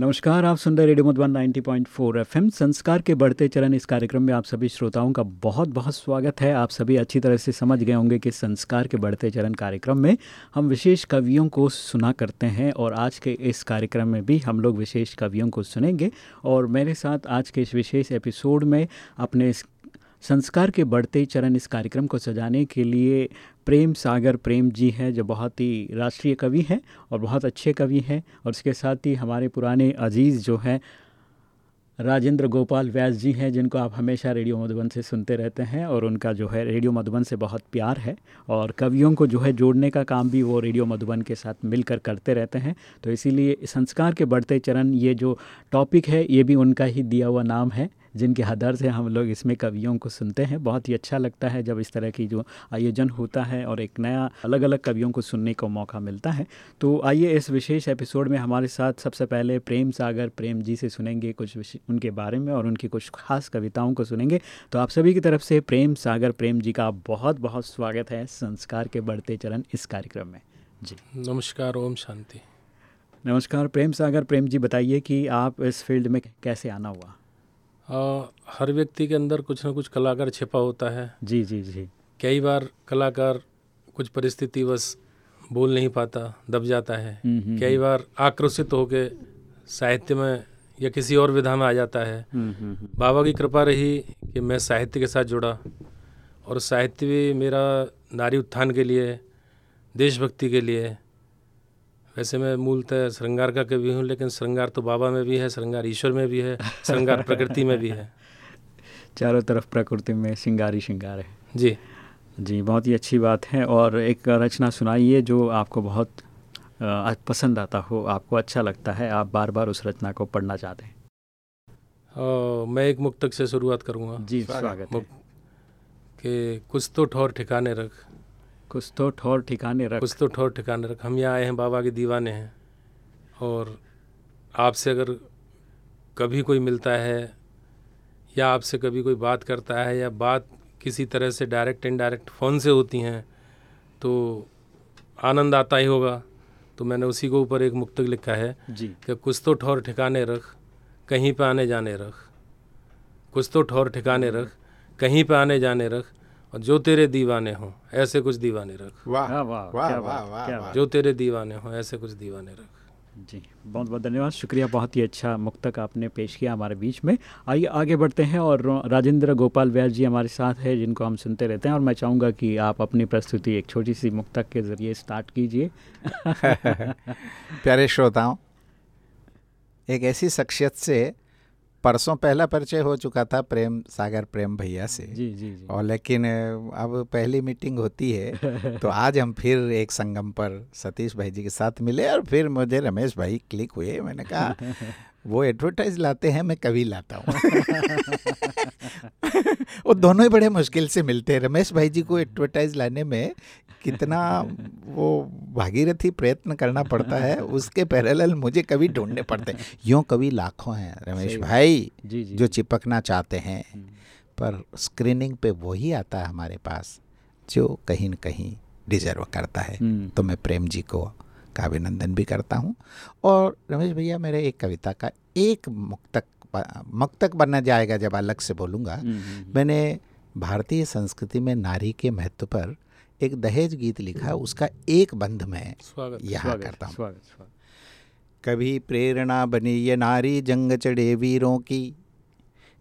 नमस्कार, आप सुन रहे रेडियो मधुबन 90.4 एफएम। संस्कार के बढ़ते चरण इस कार्यक्रम में आप सभी श्रोताओं का बहुत बहुत स्वागत है। आप सभी अच्छी तरह से समझ गए होंगे कि संस्कार के बढ़ते चरण कार्यक्रम में हम विशेष कवियों को सुना करते हैं और आज के इस कार्यक्रम में भी हम लोग विशेष कवियों को सुनेंगे। और मेरे साथ आज के इस विशेष एपिसोड में अपने संस्कार के बढ़ते चरण इस कार्यक्रम को सजाने के लिए प्रेम सागर प्रेम जी हैं, जो बहुत ही राष्ट्रीय कवि हैं और बहुत अच्छे कवि हैं। और इसके साथ ही हमारे पुराने अज़ीज़ जो हैं, राजेंद्र गोपाल व्यास जी हैं, जिनको आप हमेशा रेडियो मधुबन से सुनते रहते हैं और उनका जो है रेडियो मधुबन से बहुत प्यार है। और कवियों को जो है जोड़ने का काम भी वो रेडियो मधुबन के साथ मिलकर करते रहते हैं। तो इसीलिए संस्कार के बढ़ते चरण, ये जो टॉपिक है, ये भी उनका ही दिया हुआ नाम है। जिनके हदर से हम लोग इसमें कवियों को सुनते हैं। बहुत ही अच्छा लगता है जब इस तरह की जो आयोजन होता है और एक नया अलग अलग कवियों को सुनने को मौका मिलता है। तो आइए इस विशेष एपिसोड में हमारे साथ सबसे पहले प्रेम सागर प्रेम जी से सुनेंगे कुछ उनके बारे में और उनकी कुछ खास कविताओं को सुनेंगे। तो आप सभी की तरफ़ से प्रेम सागर प्रेम जी का बहुत बहुत स्वागत है संस्कार के बढ़ते चरण इस कार्यक्रम में। जी। नमस्कार ओम शांति। नमस्कार प्रेम सागर प्रेम जी बताइए कि आप इस फ़ील्ड में कैसे आना हुआ? हर व्यक्ति के अंदर कुछ ना कुछ कलाकार छिपा होता है। जी जी जी। कई बार कलाकार कुछ परिस्थिति बस बोल नहीं पाता दब जाता है। हम्म, हम्म, कई बार आक्रोशित होके साहित्य में या किसी और विधा में आ जाता है। हम्म, बाबा की कृपा रही कि मैं साहित्य के साथ जुड़ा और साहित्य भी मेरा नारी उत्थान के लिए देशभक्ति के लिए वैसे मैं मूलतः श्रृंगार का कवि हूँ लेकिन श्रृंगार तो बाबा में भी है श्रृंगार ईश्वर में भी है श्रृंगार प्रकृति में भी है। चारों तरफ़ प्रकृति में श्रृंगार ही श्रृंगार है। जी। जी बहुत ही अच्छी बात है और एक रचना सुनाइए जो आपको बहुत पसंद आता हो आपको अच्छा लगता है आप बार बार उस रचना को पढ़ना चाहते हैं। मैं एक मुक्तक से शुरुआत करूँगा। जी स्वागत है। कि कुछ तो ठौर ठिकाने रख कुछ तो ठोर ठिकाने रख। कुछ तो ठोर ठिकाने रख। हम यहाँ आए हैं बाबा के दीवाने हैं। और आपसे अगर कभी कोई मिलता है या आपसे कभी कोई बात करता है या बात किसी तरह से डायरेक्ट इनडायरेक्ट फ़ोन से होती हैं तो आनंद आता ही होगा। तो मैंने उसी के ऊपर एक मुक्तक लिखा है जी। कि कुछ तो ठौर ठिकाने रख कहीं पे आने जाने रख। कुछ तो ठौर ठिकाने रख कहीं पे आने जाने रख और जो तेरे दीवाने हों ऐसे कुछ दीवाने रख। वाह वाह वाह वाह वाह। जो तेरे दीवाने हों ऐसे कुछ दीवाने रख। जी बहुत बहुत धन्यवाद शुक्रिया बहुत ही अच्छा मुक्तक आपने पेश किया हमारे बीच में। आइए आगे बढ़ते हैं और राजेंद्र गोपाल व्यास जी हमारे साथ है जिनको हम सुनते रहते हैं और मैं चाहूँगा कि आप अपनी प्रस्तुति एक छोटी सी मुक्तक के ज़रिए स्टार्ट कीजिए। प्यारे श्रोताओं एक ऐसी शख्सियत से परसों पहला परिचय हो चुका था प्रेम सागर प्रेम भैया से। जी जी जी। और लेकिन अब पहली मीटिंग होती है तो आज हम फिर एक संगम पर सतीश भाई जी के साथ मिले और फिर मुझे रमेश भाई क्लिक हुए मैंने कहा वो एडवर्टाइज लाते हैं मैं कभी लाता हूँ। वो दोनों ही बड़े मुश्किल से मिलते हैं। रमेश भाई जी को एडवर्टाइज लाने में कितना वो भागीरथी प्रयत्न करना पड़ता है उसके पैरेलल मुझे कभी ढूँढने पड़ते हैं। यूँ कभी लाखों हैं रमेश भाई जी जी जो चिपकना चाहते हैं। हम्म। पर स्क्रीनिंग पे वही आता है हमारे पास जो कहीं न कहीं डिजर्व करता है। हम्म। तो मैं प्रेम जी को का अभिनंदन भी करता हूँ। और रमेश भैया मेरे एक कविता का एक मुक्तक मुक्तक बनना जाएगा जब अलग से बोलूँगा। हम्म, मैंने भारतीय संस्कृति में नारी के महत्व पर एक दहेज गीत लिखा उसका एक बंध मैं यहाँ करता हूँ। कभी प्रेरणा बनी ये नारी जंग चढ़े वीरों की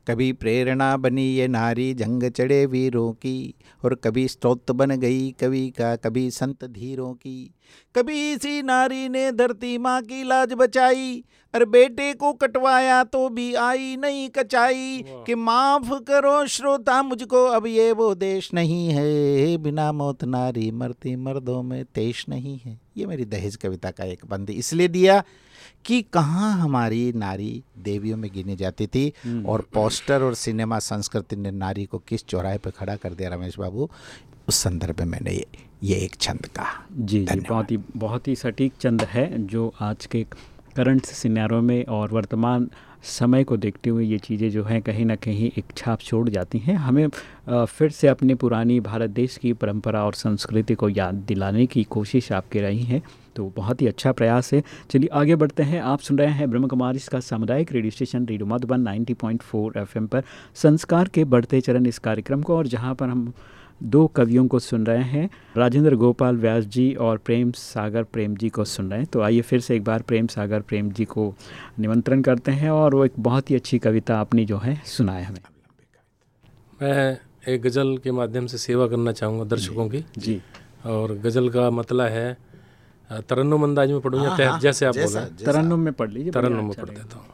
कभी प्रेरणा बनी ये नारी जंग चढ़े वीरों की। और कभी स्त्रोत बन गई कवि का कभी संत धीरों की। कभी इसी नारी ने धरती माँ की लाज बचाई। और बेटे को कटवाया तो भी आई नहीं कचाई। कि माफ़ करो श्रोता मुझको अब ये वो देश नहीं है। बिना मौत नारी मरती मर्दों में तेज नहीं है। ये मेरी दहेज कविता का एक बंद इसलिए दिया कि कहाँ हमारी नारी देवियों में गिनी जाती थी हम्म। और पोस्टर और सिनेमा संस्कृति ने नारी को किस चौराहे पर खड़ा कर दिया रमेश बाबू? उस संदर्भ में मैंने ये ये एक छंद कहा। जी जी बहुत ही बहुत ही सटीक छंद है जो आज के करंट सिनारों में और वर्तमान समय को देखते हुए ये चीज़ें जो हैं कहीं ना कहीं एक छाप छोड़ जाती हैं। हमें फिर से अपनी पुरानी भारत देश की परंपरा और संस्कृति को याद दिलाने की कोशिश आपकी रही है तो बहुत ही अच्छा प्रयास है। चलिए आगे बढ़ते हैं। आप सुन रहे हैं ब्रह्म कुमारी इसका सामुदायिक radio station, radio Madhuban 90.4 FM पर। संस्कार के बढ़ते चरण इस कार्यक्रम को और जहाँ पर हम दो कवियों को सुन रहे हैं। राजेंद्र गोपाल व्यास जी और प्रेम सागर प्रेम जी को सुन रहे हैं। तो आइए फिर से एक बार प्रेम सागर प्रेम जी को निमंत्रण करते हैं और वो एक बहुत ही अच्छी कविता अपनी जो है सुनाए हमें। मैं एक गज़ल के माध्यम से सेवा करना चाहूँगा दर्शकों की। जी। और गज़ल का मतलब है तरन्नुम अंदाज में पढ़ूँ या हाँ, हाँ, जैसे आप बोल रहे हैं? तरन्नुम में पढ़ लीजिए तरन्नुम में अच्छा पढ़ देता हूँ।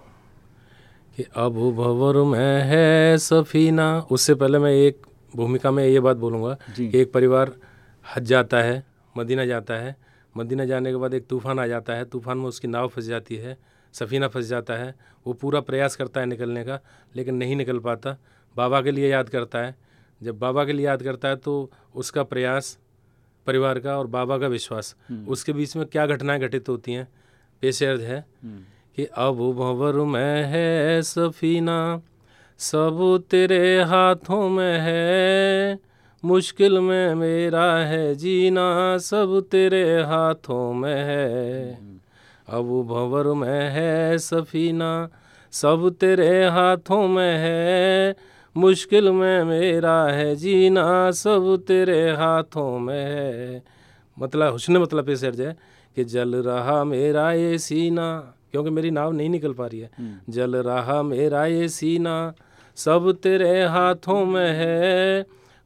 कि अब भवर में है सफीना उससे पहले मैं एक भूमिका में ये बात बोलूँगा कि एक परिवार हज जाता है मदीना जाता है। मदीना जाने के बाद एक तूफ़ान आ जाता है। तूफ़ान में उसकी नाव फंस जाती है सफ़ीना फंस जाता है। वो पूरा प्रयास करता है निकलने का लेकिन नहीं निकल पाता। बाबा के लिए याद करता है। जब बाबा के लिए याद करता है तो उसका प्रयास परिवार का और बाबा का विश्वास। हम्म। उसके बीच में क्या घटनाएँ घटित होती हैं? पेश है हम्म। कि अब भंवर में है सफ़ीना। सब तेरे हाथों में है। मुश्किल में मेरा है जीना, सब तेरे हाथों में है। अब भंवर में है सफीना, सब तेरे हाथों में है। मुश्किल में मेरा है जीना, सब तेरे हाथों में है। मतलब हुसन मतलब पे सर जाए कि जल रहा मेरा ये सीना। क्योंकि मेरी नाव नहीं निकल पा रही है। हम्म। जल रहा मेरा ये सीना सब तेरे हाथों में है।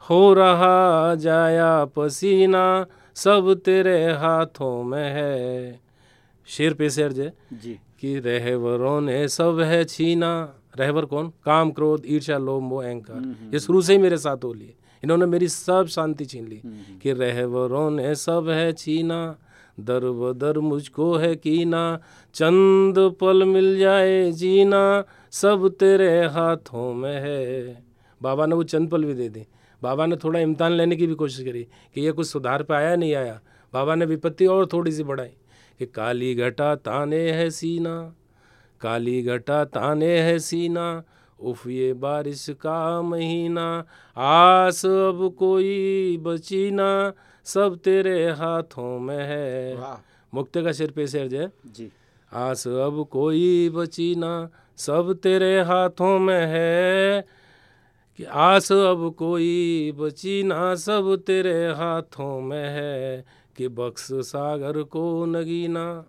हो रहा जाया पसीना सब तेरे हाथों में है। शेर पे शेर जे जी। कि रहवरों ने सब है छीना। रहवर कौन? काम क्रोध ईर्षा लोभ मोह अहंकार। हम्म, हम्म, ये शुरू से ही मेरे साथ हो लिए। इन्होंने मेरी सब शांति छीन ली कि रहवरों ने सब है छीना। दर बदर मुझको है कीना, चंद पल मिल जाए जीना, सब तेरे हाथों में है। बाबा ने वो चंद पल भी दे दी। बाबा ने थोड़ा इम्तान लेने की भी कोशिश करी कि ये कुछ सुधार पे आया नहीं आया। बाबा ने विपत्ति और थोड़ी सी बढ़ाई कि काली घटा ताने है सीना, काली घटा ताने है सीना, उफ ये बारिश का महीना, आस अब कोई बचीना सब तेरे हाथों में है। मुक्ति का सिर पे सिर जय जी। आस अब कोई बचीना सब तेरे हाथों में है। कि आस अब कोई बची ना सब तेरे हाथों में है। कि बक्स सागर को नगीना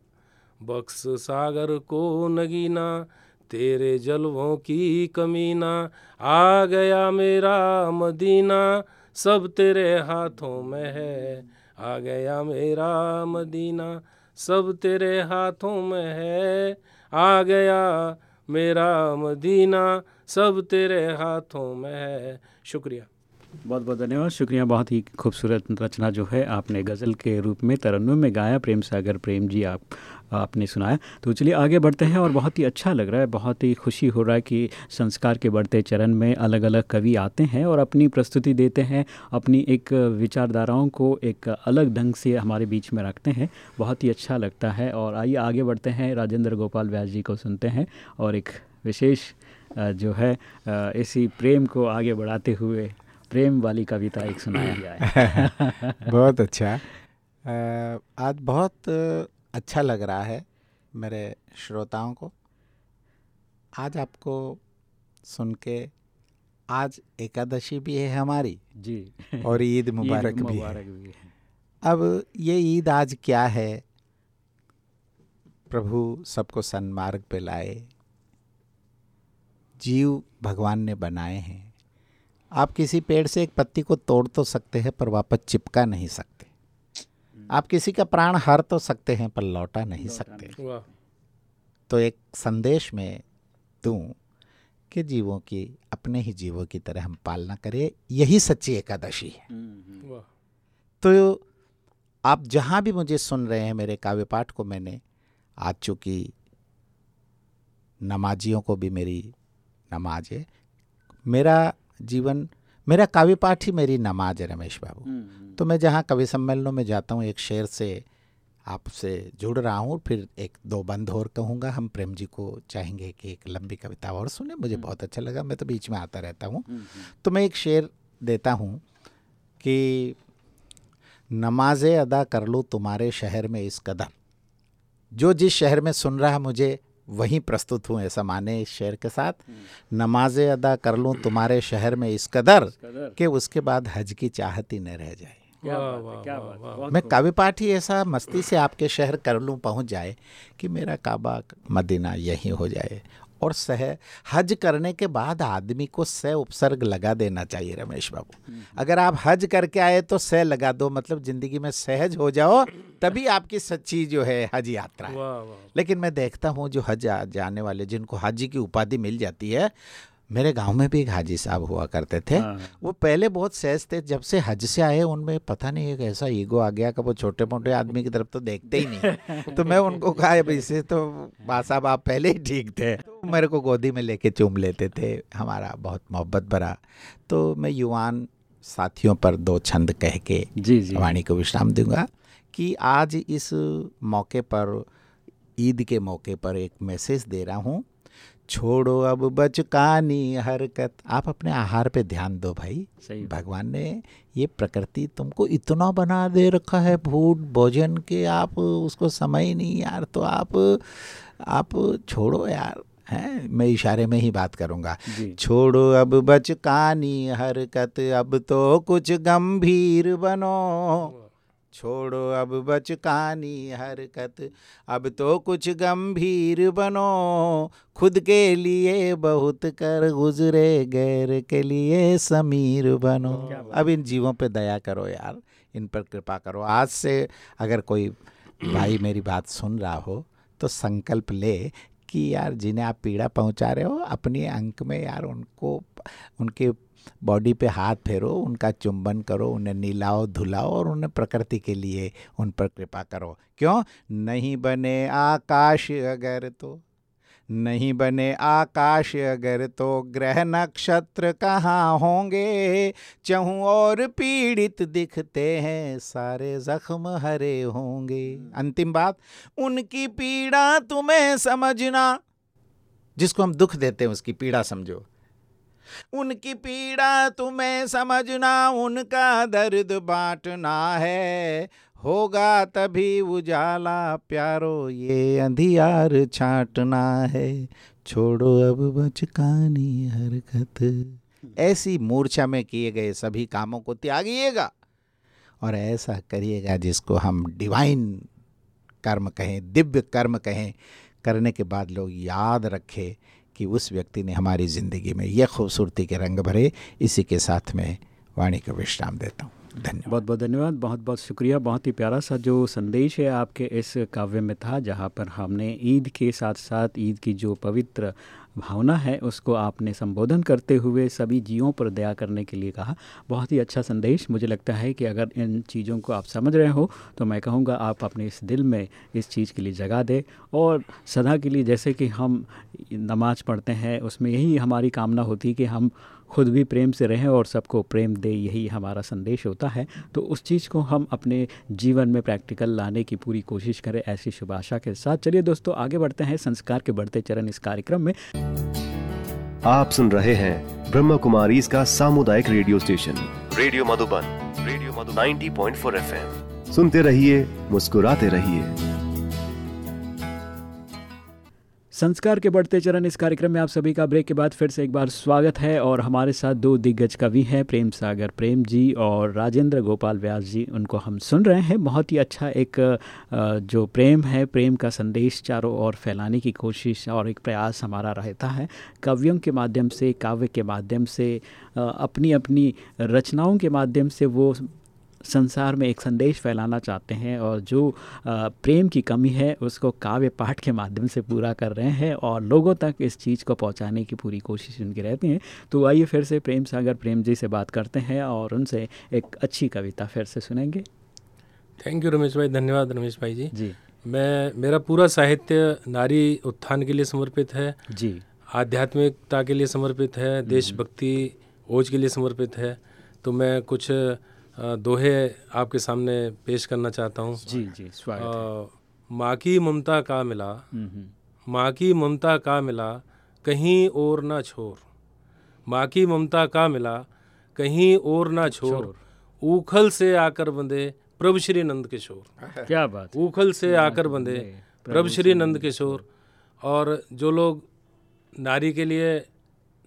बक्स सागर को नगीना तेरे जलवों की कमीना आ गया मेरा मदीना। सब तेरे हाथों में है। आ गया मेरा मदीना, सब तेरे हाथों में है। आ गया मेरा मदीना, सब तेरे हाथों में है। शुक्रिया। बहुत बहुत धन्यवाद। शुक्रिया। बहुत ही खूबसूरत रचना जो है आपने गज़ल के रूप में, तरन्नुम में गाया। प्रेम सागर प्रेम जी, आप आपने सुनाया। तो चलिए आगे बढ़ते हैं और बहुत ही अच्छा लग रहा है, बहुत ही खुशी हो रहा है कि संस्कार के बढ़ते चरण में अलग अलग कवि आते हैं और अपनी प्रस्तुति देते हैं, अपनी एक विचारधाराओं को एक अलग ढंग से हमारे बीच में रखते हैं। बहुत ही अच्छा लगता है और आइए आगे बढ़ते हैं। राजेंद्र गोपाल व्यास जी को सुनते हैं और एक विशेष जो है इसी प्रेम को आगे बढ़ाते हुए प्रेम वाली कविता एक सुनाया गया है। बहुत अच्छा। आज बहुत अच्छा लग रहा है मेरे श्रोताओं को। आज आपको सुन के आज एकादशी भी है हमारी जी। और ईद मुबारक, भी, मुबारक है। भी है। अब ये ईद आज क्या है? प्रभु सबको सन्मार्ग पे लाए। जीव भगवान ने बनाए हैं। आप किसी पेड़ से एक पत्ती को तोड़ तो सकते हैं पर वापस चिपका नहीं सकते। आप किसी का प्राण हर तो सकते हैं पर लौटा नहीं सकते। तो एक संदेश में दूँ कि जीवों की अपने ही जीवों की तरह हम पालना करें यही सच्ची एकादशी है। हम्म, हम्म। तो आप जहाँ भी मुझे सुन रहे हैं मेरे काव्य पाठ को मैंने आज चूँकि नमाजियों को भी मेरी नमाज़ है मेरा जीवन मेरा काव्य पाठ ही मेरी नमाज़ है रमेश बाबू हम्म, हम्म। तो मैं जहाँ कवि सम्मेलनों में जाता हूँ एक शेर से आपसे जुड़ रहा हूँ फिर एक दो बंद और कहूँगा हम प्रेम जी को चाहेंगे कि एक लंबी कविता और सुने मुझे हम्म। बहुत अच्छा लगा मैं तो बीच में आता रहता हूँ तो मैं एक शेर देता हूँ कि नमाज़ें अदा कर लूँ तुम्हारे शहर में इस कदर जो जिस शहर में सुन रहा है मुझे वहीं प्रस्तुत हूँ ऐसा माने इस शहर के साथ। नमाज़ें अदा कर लूँ तुम्हारे शहर में इस कदर कि उसके बाद हज की चाहत ही न रह जाए। क्या बात क्या बात है, वाह। बहुत मैं काव्य पाठ ही ऐसा मस्ती से आपके शहर कर लूँ पहुँच जाए कि मेरा काबा मदीना यहीं हो जाए। और सह हज करने के बाद आदमी को सह उपसर्ग लगा देना चाहिए रमेश बाबू। अगर आप हज करके आए तो सह लगा दो मतलब ज़िंदगी में सहज हो जाओ तभी आपकी सच्ची जो है हज यात्रा है। लेकिन मैं देखता हूँ जो हज जाने वाले जिनको हज की उपाधि मिल जाती है मेरे गाँव में भी एक हाजी साहब हुआ करते थे। हाँ। वो पहले बहुत सहज थे जब से हज से आए उनमें पता नहीं एक ऐसा ईगो आ गया कि वो छोटे मोटे आदमी की तरफ़ तो देखते ही नहीं। तो मैं उनको कहा "अब इससे तो बा साहब आप पहले ही ठीक थे। तो मेरे को गोदी में लेके चूम लेते थे हमारा बहुत मोहब्बत भरा। तो मैं युवान साथियों पर दो छंद कह के जी जी। वाणी को विश्राम दूँगा कि आज इस मौके पर ईद के मौके पर एक मैसेज दे रहा हूँ। छोड़ो अब बचकानी हरकत। आप अपने आहार पे ध्यान दो भाई। सही भगवान ने ये प्रकृति तुमको इतना बना दे रखा है फ़ूड भोजन के आप उसको समय ही नहीं यार तो आप आप छोड़ो यार हैं? मैं इशारे में ही बात करूँगा। छोड़ो अब बचकानी हरकत अब तो कुछ गंभीर बनो। छोड़ो अब बच बचकानी हरकत। अब तो कुछ गंभीर बनो खुद के लिए बहुत कर गुजरे गैर के लिए समीर बनो। अब इन जीवों पे दया करो यार इन पर कृपा करो। आज से अगर कोई भाई मेरी बात सुन रहा हो तो संकल्प ले कि यार जिन्हें आप पीड़ा पहुँचा रहे हो अपने अंक में यार उनको उनके बॉडी पे हाथ फेरो, उनका चुंबन करो, उन्हें नीलाओ, धुलाओ और उन्हें प्रकृति के लिए उन पर कृपा करो। क्यों? नहीं बने आकाश अगर तो। नहीं बने आकाश अगर तो ग्रह नक्षत्र कहाँ होंगे? चहूँ और पीड़ित दिखते हैं, सारे जख्म हरे होंगे। अंतिम बात, उनकी पीड़ा तुम्हें समझना। जिसको हम दुख देते हैं, उसकी पीड़ा समझो। उनकी पीड़ा तुम्हें समझना, उनका दर्द बांटना है। होगा तभी उजाला, प्यारो ये अंधियार छाटना है। छोड़ो अब बचकानी हरकत। ऐसी मूर्छा में किए गए सभी कामों को त्यागिएगा और ऐसा करिएगा जिसको हम डिवाइन कर्म कहें, दिव्य कर्म कहें। करने के बाद लोग याद रखें कि उस व्यक्ति ने हमारी ज़िंदगी में यह खूबसूरती के रंग भरे, इसी के साथ में वाणी को विश्राम देता हूँ। धन्यवाद। बहुत बहुत धन्यवाद बहुत बहुत शुक्रिया, बहुत ही प्यारा सा जो संदेश है आपके इस काव्य में था, जहाँ पर हमने ईद के साथ साथ ईद की जो पवित्र भावना है उसको आपने संबोधन करते हुए सभी जीवों पर दया करने के लिए कहा। बहुत ही अच्छा संदेश। मुझे लगता है कि अगर इन चीज़ों को आप समझ रहे हो तो मैं कहूँगा आप अपने इस दिल में इस चीज़ के लिए जगा दें। और सदा के लिए जैसे कि हम नमाज़ पढ़ते हैं, उसमें यही हमारी कामना होती है कि हम खुद भी प्रेम से रहें और सबको प्रेम दे, यही हमारा संदेश होता है। तो उस चीज़ को हम अपने जीवन में प्रैक्टिकल लाने की पूरी कोशिश करें, ऐसी शुभ आशा के साथ। चलिए दोस्तों, आगे बढ़ते हैं संस्कार के बढ़ते चरण इस कार्यक्रम में। आप सुन रहे हैं ब्रह्म कुमारी इसका सामुदायिक radio station. Radio Madhuban, radio Madhu 90.4 FM. सुनते रहिए, मुस्कुराते रहिए। संस्कार के बढ़ते चरण इस कार्यक्रम में आप सभी का ब्रेक के बाद फिर से एक बार स्वागत है और हमारे साथ दो दिग्गज कवि हैं, प्रेम सागर प्रेम जी और राजेंद्र गोपाल व्यास जी। उनको हम सुन रहे हैं। बहुत ही अच्छा एक जो प्रेम है, प्रेम का संदेश चारों ओर फैलाने की कोशिश और एक प्रयास हमारा रहता है। कवियों के माध्यम से, काव्य के माध्यम से अपनी अपनी रचनाओं के माध्यम से वो संसार में एक संदेश फैलाना चाहते हैं और जो प्रेम की कमी है उसको काव्य पाठ के माध्यम से पूरा कर रहे हैं और लोगों तक इस चीज़ को पहुँचाने की पूरी कोशिश उनकी रहती है। तो आइए फिर से प्रेम सागर प्रेम जी से बात करते हैं और उनसे एक अच्छी कविता फिर से सुनेंगे। थैंक यू रमेश भाई। धन्यवाद रमेश भाई जी। जी। मैं मेरा पूरा साहित्य नारी उत्थान के लिए समर्पित है। जी। आध्यात्मिकता के लिए समर्पित है। देशभक्ति ओज के लिए समर्पित है। तो मैं कुछ दोहे आपके सामने पेश करना चाहता हूँ। जी जी स्वागत है। माँ की ममता का मिला हम्म, हम्म, माँ की ममता का मिला कहीं और ना छोर। माँ की ममता का मिला कहीं और ना छोर। उखल से आकर बंदे प्रभु श्री नंद किशोर। क्या बात उखल से आकर बंदे प्रभु श्री नंद किशोर। और जो लोग नारी के लिए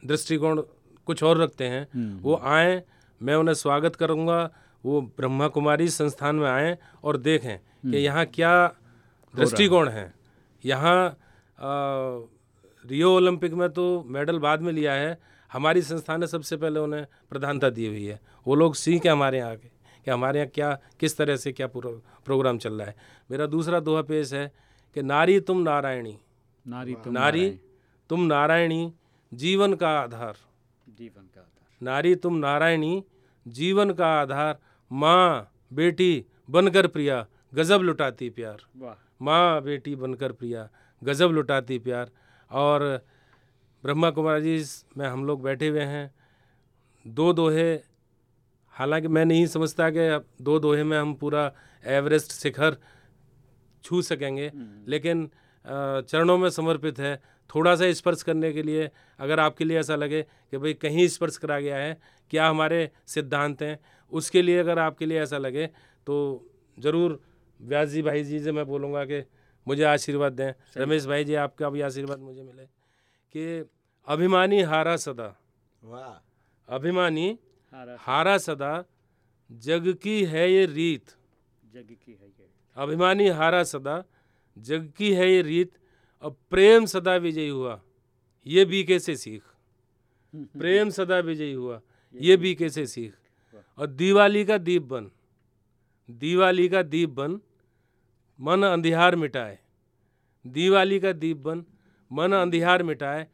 दृष्टिकोण कुछ और रखते हैं वो आए मैं उन्हें स्वागत करूँगा वो ब्रह्मा कुमारी संस्थान में आए और देखें कि यहाँ क्या दृष्टिकोण है। यहाँ रियो ओलंपिक में तो मेडल बाद में लिया है। हमारी संस्था ने सबसे पहले उन्हें प्रधानता दी हुई है। वो लोग सीखें हमारे यहाँ आके कि हमारे यहाँ क्या किस तरह से क्या पूरा प्रोग्राम चल रहा है। मेरा दूसरा दोहा पेश है कि नारी तुम नारायणी। नारी तुम नारी तुम नारायणी जीवन का आधार। जीवन का आधार। नारी तुम नारायणी जीवन का आधार माँ बेटी बनकर प्रिया गजब लुटाती प्यार। माँ बेटी बनकर प्रिया गजब लुटाती प्यार। और ब्रह्मा कुमार जी में हम लोग बैठे हुए हैं। दो दोहे हालाँकि मैं नहीं समझता कि अब दो दोहे में हम पूरा एवरेस्ट शिखर छू सकेंगे लेकिन चरणों में समर्पित है। थोड़ा सा स्पर्श करने के लिए अगर आपके लिए ऐसा लगे कि भाई कहीं स्पर्श करा गया है क्या हमारे सिद्धांत हैं उसके लिए अगर आपके लिए ऐसा लगे तो ज़रूर व्यास जी भाई जी से मैं बोलूँगा कि मुझे आशीर्वाद दें। रमेश भाई जी आपका भी आशीर्वाद मुझे मिले कि अभिमानी हारा सदा। वाह। अभिमानी हारा हारा सदा जग की है ये रीत। जग की है ये। अभिमानी हारा सदा जग की है ये रीत अब प्रेम सदा विजयी हुआ। ये भी कैसे सीख? प्रेम सदा विजयी हुआ। ये भी कैसे सीख? और दिवाली का दीप बन। दिवाली का दीप बन मन अंधियार मिटाए। दिवाली का दीप बन मन अंधियार मिटाए।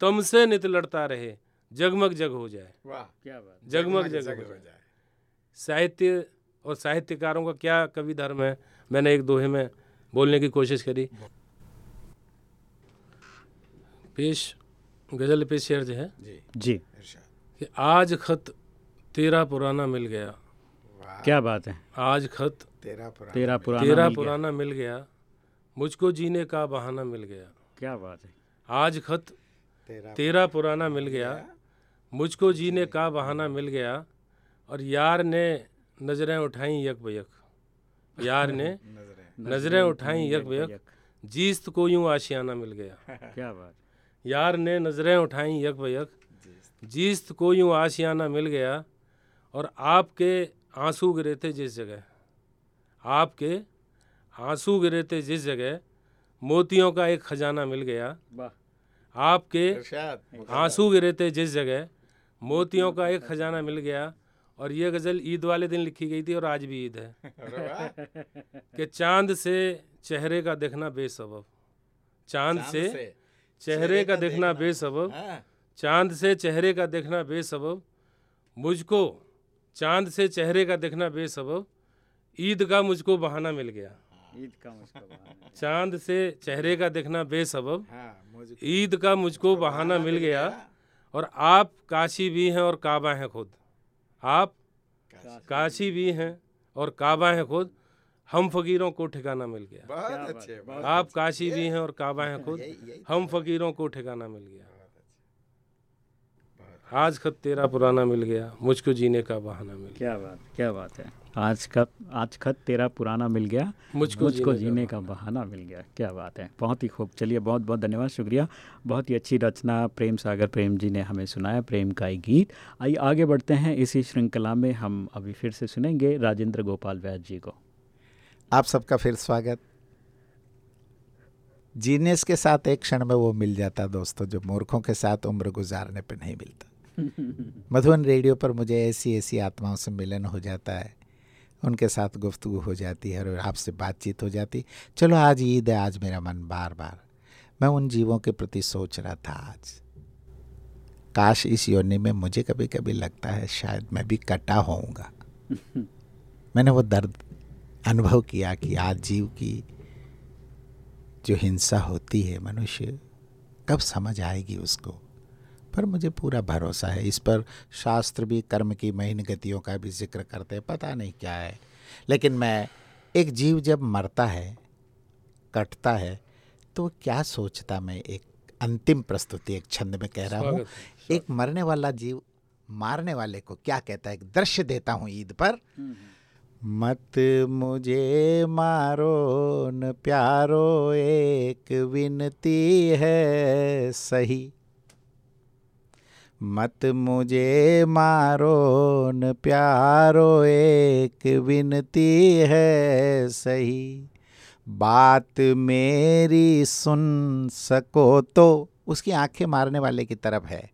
तम से नित लड़ता रहे जगमग जग हो जाए। वाह क्या बात। जगमग जग हो जाए। साहित्य और साहित्यकारों का क्या कवि धर्म है? मैंने एक दोहे में बोलने की कोशिश करी। पेश गज़ल पेश अर्ज़ है। जी। जी। कि आज खत तेरा पुराना मिल गया। क्या बात है। आज खत तेरा पुराना तेरा पुराना तेरा मिल गया। पुराना मिल गया। मुझको जीने का बहाना मिल गया। क्या बात है। आज खत तेरा तेरा पुराना मिल गया। मुझको जीने का बहाना मिल गया। और यार ने नज़रें उठाई यक बयक यार ने नज़रें। नज़रें उठाई यक बयक जीस्त को यूँ आशियाना मिल गया। क्या बात यार ने नज़रें उठाई यक बयक जीस्त को यूँ आशियाना मिल गया और आपके आँसू गिरे थे जिस जगह आपके आँसू गिरे थे जिस जगह मोतियों का एक खजाना मिल गया। आपके आँसू गिरे थे जिस जगह मोतियों का एक खजाना मिल गया और ये गज़ल ईद वाले दिन लिखी गई थी और आज भी ईद है। कि चाँद से चेहरे का देखना बेसबब चाँद से। चेहरे का देखना बेसबब। हाँ, चाँद से चेहरे का देखना बेसबब। मुझको चाँद से चेहरे का देखना बेसबब। ईद का मुझको बहाना मिल गया। ईद का मुझको चाँद से चेहरे का देखना बेसबब। हाँ, ईद का मुझको बहाना मिल गया। और आप काशी भी हैं और काबा हैं खुद। आप काशी भी हैं और काबा हैं खुद। हम फकीरों को ठिकाना मिल गया। बहुत अच्छे बहुत आप काशी भी हैं और काबा हैं खुद। यही हम फकीरों को ठिकाना मिल गया। आज खत तेरा पुराना मिल गया मुझको जीने का बहाना मिल क्या बात क्या बात है। आज खत आज खत तेरा पुराना मिल गया मुझको मुझको जीने जीने का बहाना। मिल गया। क्या बात है बहुत ही खूब। चलिए बहुत बहुत धन्यवाद शुक्रिया। बहुत ही अच्छी रचना प्रेम सागर प्रेम जी ने हमें सुनाया प्रेम का ही गीत। आइए आगे बढ़ते हैं। इसी श्रृंखला में हम अभी फिर से सुनेंगे राजेंद्र गोपाल व्यास जी को। आप सबका फिर स्वागत। जीनियस के साथ एक क्षण में वो मिल जाता दोस्तों जो मूर्खों के साथ उम्र गुजारने पे नहीं मिलता। मधुबन रेडियो पर मुझे ऐसी ऐसी आत्माओं से मिलन हो जाता है। उनके साथ गुफ्तगू हो जाती है और आपसे बातचीत हो जाती। चलो आज ईद है आज मेरा मन बार बार मैं उन जीवों के प्रति सोच रहा था आज। काश इस योनि में मुझे कभी कभी लगता है शायद मैं भी कटा होऊँगा। मैंने वो दर्द अनुभव किया कि आज जीव की जो हिंसा होती है मनुष्य कब समझ आएगी उसको? पर मुझे पूरा भरोसा है। इस पर शास्त्र भी कर्म की महीन गतियों का भी ज़िक्र करते हैं। पता नहीं क्या है। लेकिन मैं एक जीव जब मरता है कटता है तो क्या सोचता मैं? एक अंतिम प्रस्तुति एक छंद में कह रहा हूँ। एक मरने वाला जीव मारने वाले को क्या कहता है? एक दृश्य देता हूँ ईद पर। मत मुझे मारो न प्यारो, एक विनती है सही। मत मुझे मारो न प्यारो, एक विनती है सही। बात मेरी सुन सको तो उसकी आँखें मारने वाले की तरफ़ है।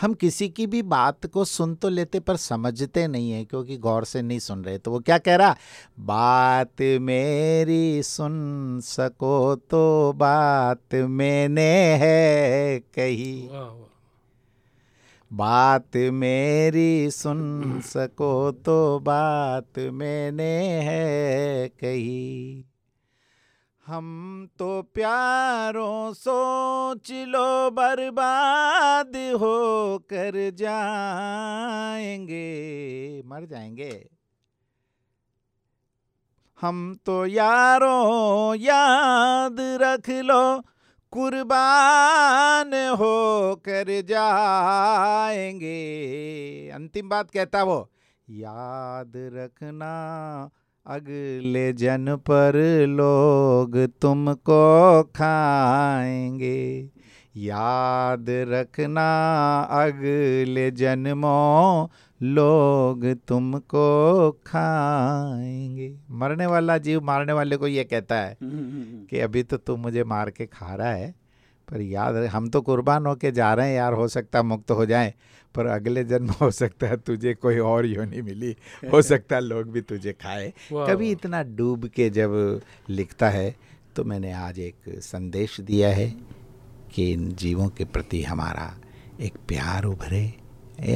हम किसी की भी बात को सुन तो लेते पर समझते नहीं है क्योंकि गौर से नहीं सुन रहे। तो वो क्या कह रहा? बात मेरी सुन सको तो बात मैंने है कही। बात मेरी सुन सको तो बात मैंने है कही। हम तो प्यारों सोच लो, बर्बाद हो कर जाएँगे। मर जाएँगे। हम तो यारों याद रख लो, कुर्बान हो कर जाएँगे। अंतिम बात कहता वो, याद रखना अगले जन पर लोग तुमको खाएँगे। याद रखना अगले जन्मों लोग तुमको खाएँगे। मरने वाला जीव मारने वाले को ये कहता है कि अभी तो तू मुझे मार के खा रहा है पर याद हम तो कुर्बान होके जा रहे हैं यार हो सकता मुक्त हो जाए। पर अगले जन्म हो सकता है तुझे कोई और योनि मिली। हो सकता है लोग भी तुझे खाए। कभी इतना डूब के जब लिखता है तो मैंने आज एक संदेश दिया है कि इन जीवों के प्रति हमारा एक प्यार उभरे।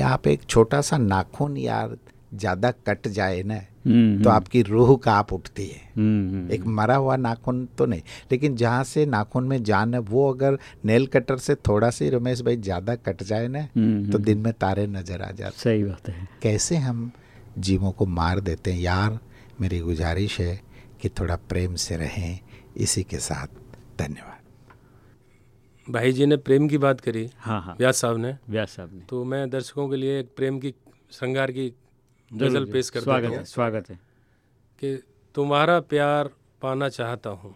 आप एक छोटा सा नाखून यार ज़्यादा कट जाए ना तो हम्म। आपकी रूह काप उठती है। हम्म, एक मरा हुआ नाखून तो नहीं लेकिन जहाँ से नाखून में जान है वो अगर नेल कटर से थोड़ा सी रमेश भाई ज़्यादा कट जाए ना तो दिन में तारे नज़र आ जाते सही बात है। कैसे हम जीवों को मार देते हैं? यार मेरी गुजारिश है कि थोड़ा प्रेम से रहें। इसी के साथ धन्यवाद। भाई जी ने प्रेम की बात करी हाँ हाँ। व्यास साहब ने। व्यास साहब ने। तो मैं दर्शकों के लिए एक प्रेम की श्रृंगार की गज़ल पेश कर स्वागत है स्वागत है। कि तुम्हारा प्यार पाना चाहता हूँ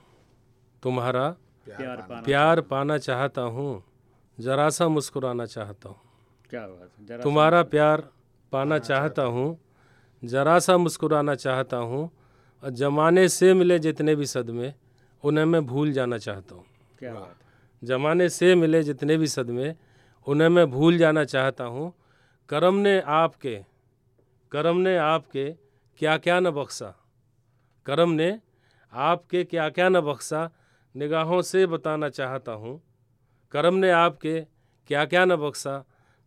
तुम्हारा प्यार पाना, प्यार पाना चाहता हूँ जरा सा मुस्कुराना चाहता हूँ। क्या बात तुम्हारा प्यार पाना चाहता हूँ। जरा सा मुस्कुराना चाहता हूँ और जमाने से मिले जितने भी सदमे उन्हें मैं भूल जाना चाहता हूँ। क्या बात जमाने से मिले जितने भी सदमे उन्हें मैं भूल जाना चाहता हूँ करम ने आपके करम ने आपके क्या क्या न बख्शा। करम ने आपके क्या क्या न बख्शा निगाहों से बताना चाहता हूँ। करम ने आपके क्या क्या न बख्शा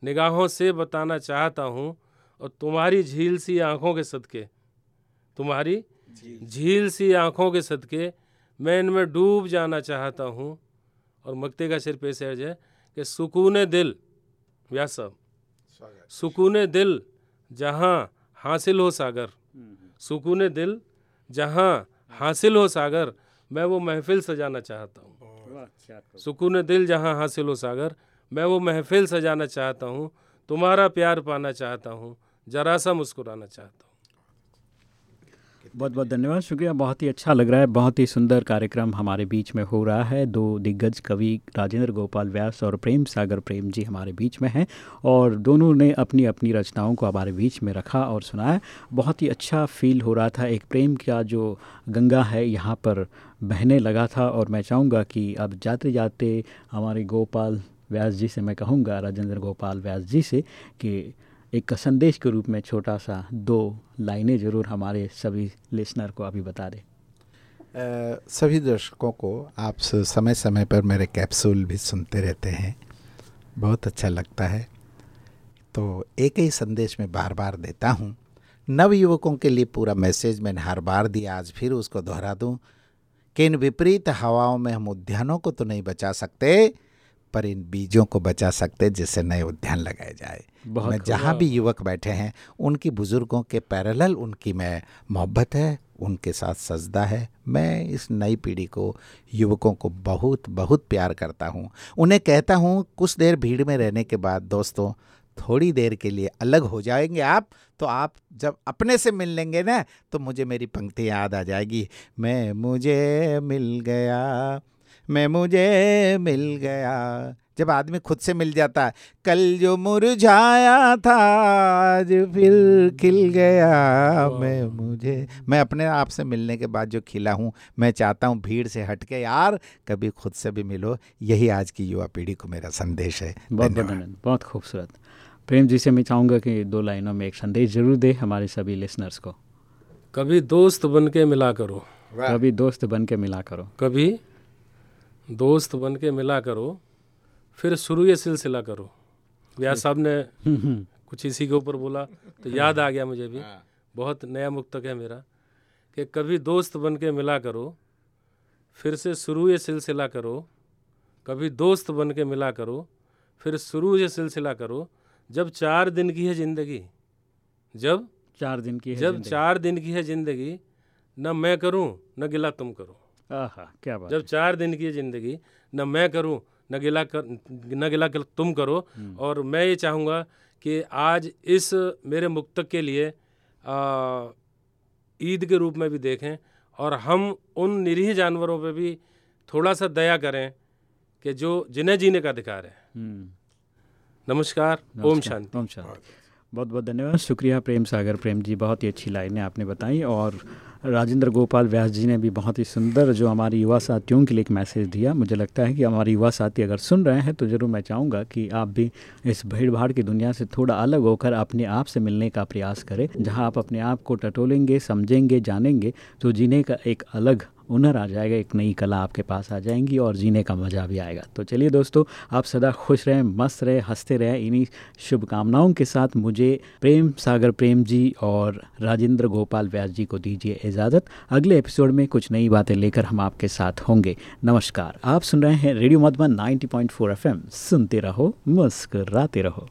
निगाहों से बताना चाहता हूँ और तुम्हारी झील सी आँखों के सदके तुम्हारी झील सी आँखों के सदके मैं इनमें डूब जाना चाहता हूँ। और मक्ते का सिर पेश है कि सुकून दिल व्यास साहब। सुकून दिल जहाँ हासिल हो सागर। सुकून दिल जहाँ हासिल हो सागर मैं वो महफिल सजाना चाहता हूँ। सुकून दिल जहाँ हासिल हो सागर मैं वो महफिल सजाना चाहता हूँ तुम्हारा प्यार पाना चाहता हूँ जरा सा मुस्कुराना चाहता हूँ। बहुत बहुत धन्यवाद। शुक्रिया, बहुत ही अच्छा लग रहा है, बहुत ही सुंदर कार्यक्रम हमारे बीच में हो रहा है। दो दिग्गज कवि राजेंद्र गोपाल व्यास और प्रेम सागर प्रेम जी हमारे बीच में हैं और दोनों ने अपनी अपनी रचनाओं को हमारे बीच में रखा और सुनाया। बहुत ही अच्छा फील हो रहा था। एक प्रेम का जो गंगा है यहाँ पर बहने लगा था और मैं चाहूँगा कि अब जाते जाते हमारे गोपाल व्यास जी से मैं कहूँगा, राजेंद्र गोपाल व्यास जी से कि एक संदेश के रूप में छोटा सा दो लाइनें ज़रूर हमारे सभी लिसनर को अभी बता दें। सभी दर्शकों को आप समय समय पर मेरे कैप्सूल भी सुनते रहते हैं। बहुत अच्छा लगता है। तो एक ही संदेश में बार बार देता हूँ। नव युवकों के लिए पूरा मैसेज मैंने हर बार दिया, आज फिर उसको दोहरा दूँ। कि इन विपरीत हवाओं में हम उद्यानों को तो नहीं बचा सकते पर इन बीजों को बचा सकते जिससे नए उद्यान लगाए जाए। मैं जहाँ भी युवक बैठे हैं उनकी बुज़ुर्गों के पैरेलल उनकी मैं मोहब्बत है उनके साथ सजदा है। मैं इस नई पीढ़ी को युवकों को बहुत बहुत प्यार करता हूँ। उन्हें कहता हूँ कुछ देर भीड़ में रहने के बाद दोस्तों थोड़ी देर के लिए अलग हो जाएँगे आप तो आप जब अपने से मिल लेंगे ना तो मुझे मेरी पंक्ति याद आ जाएगी। मैं मुझे मिल गया मैं मुझे मिल गया। जब आदमी खुद से मिल जाता है कल जो मुरझाया था आज फिर खिल गया। मैं मुझे मैं अपने आप से मिलने के बाद जो खिला हूँ मैं चाहता हूँ भीड़ से हट के यार कभी खुद से भी मिलो। यही आज की युवा पीढ़ी को मेरा संदेश है। बहुत बहुत धन्यवाद। धन्यवाद। बहुत खूबसूरत। प्रेम जी से मैं चाहूँगा कि दो लाइनों में एक संदेश ज़रूर दे हमारे सभी लिसनर्स को। कभी दोस्त बन के मिला करो। कभी दोस्त बन के मिला करो। कभी दोस्त बन के मिला करो फिर शुरू ये सिलसिला करो। व्यास साहब ने कुछ इसी के ऊपर बोला तो याद आ गया मुझे भी। बहुत नया मुक्तक है मेरा कि कभी दोस्त बन के मिला करो फिर से शुरू ये सिलसिला करो कभी दोस्त बन के मिला करो फिर शुरू ये सिलसिला करो जब चार दिन की है ज़िंदगी जब चार दिन की है जब चार दिन की है ज़िंदगी न मैं करूँ न गिला तुम करो। क्या बात जब चार दिन की ज़िंदगी न मैं करूँ न गिला कर न गिला कर तुम करो। और मैं ये चाहूँगा कि आज इस मेरे मुक्तक के लिए ईद के रूप में भी देखें और हम उन निरीह जानवरों पे भी थोड़ा सा दया करें कि जो जिन्हें जीने का अधिकार है। हम्म। नमस्कार ओम शांति ओम शांति। बहुत बहुत धन्यवाद। शुक्रिया प्रेम सागर। प्रेम जी, बहुत ही अच्छी लाइनें आपने बताई और राजेंद्र गोपाल व्यास जी ने भी बहुत ही सुंदर जो हमारे युवा साथियों के लिए एक मैसेज दिया। मुझे लगता है कि हमारे युवा साथी अगर सुन रहे हैं तो ज़रूर मैं चाहूँगा कि आप भी इस भीड़ भाड़ की दुनिया से थोड़ा अलग होकर अपने आप से मिलने का प्रयास करें। जहाँ आप अपने आप को टटोलेंगे, समझेंगे, जानेंगे तो जीने का एक अलग हुनर आ जाएगा, एक नई कला आपके पास आ जाएँगी और जीने का मज़ा भी आएगा। तो चलिए दोस्तों, आप सदा खुश रहें, मस्त रहें, हँसते रहें। इन्हीं शुभकामनाओं के साथ मुझे प्रेम सागर प्रेम जी और राजेंद्र गोपाल व्यास जी को दीजिए इजाज़त। अगले एपिसोड में कुछ नई बातें लेकर हम आपके साथ होंगे। नमस्कार। आप सुन रहे हैं रेडियो मधुबन 90.4 एफएम। सुनते रहो, मुस्कराते रहो।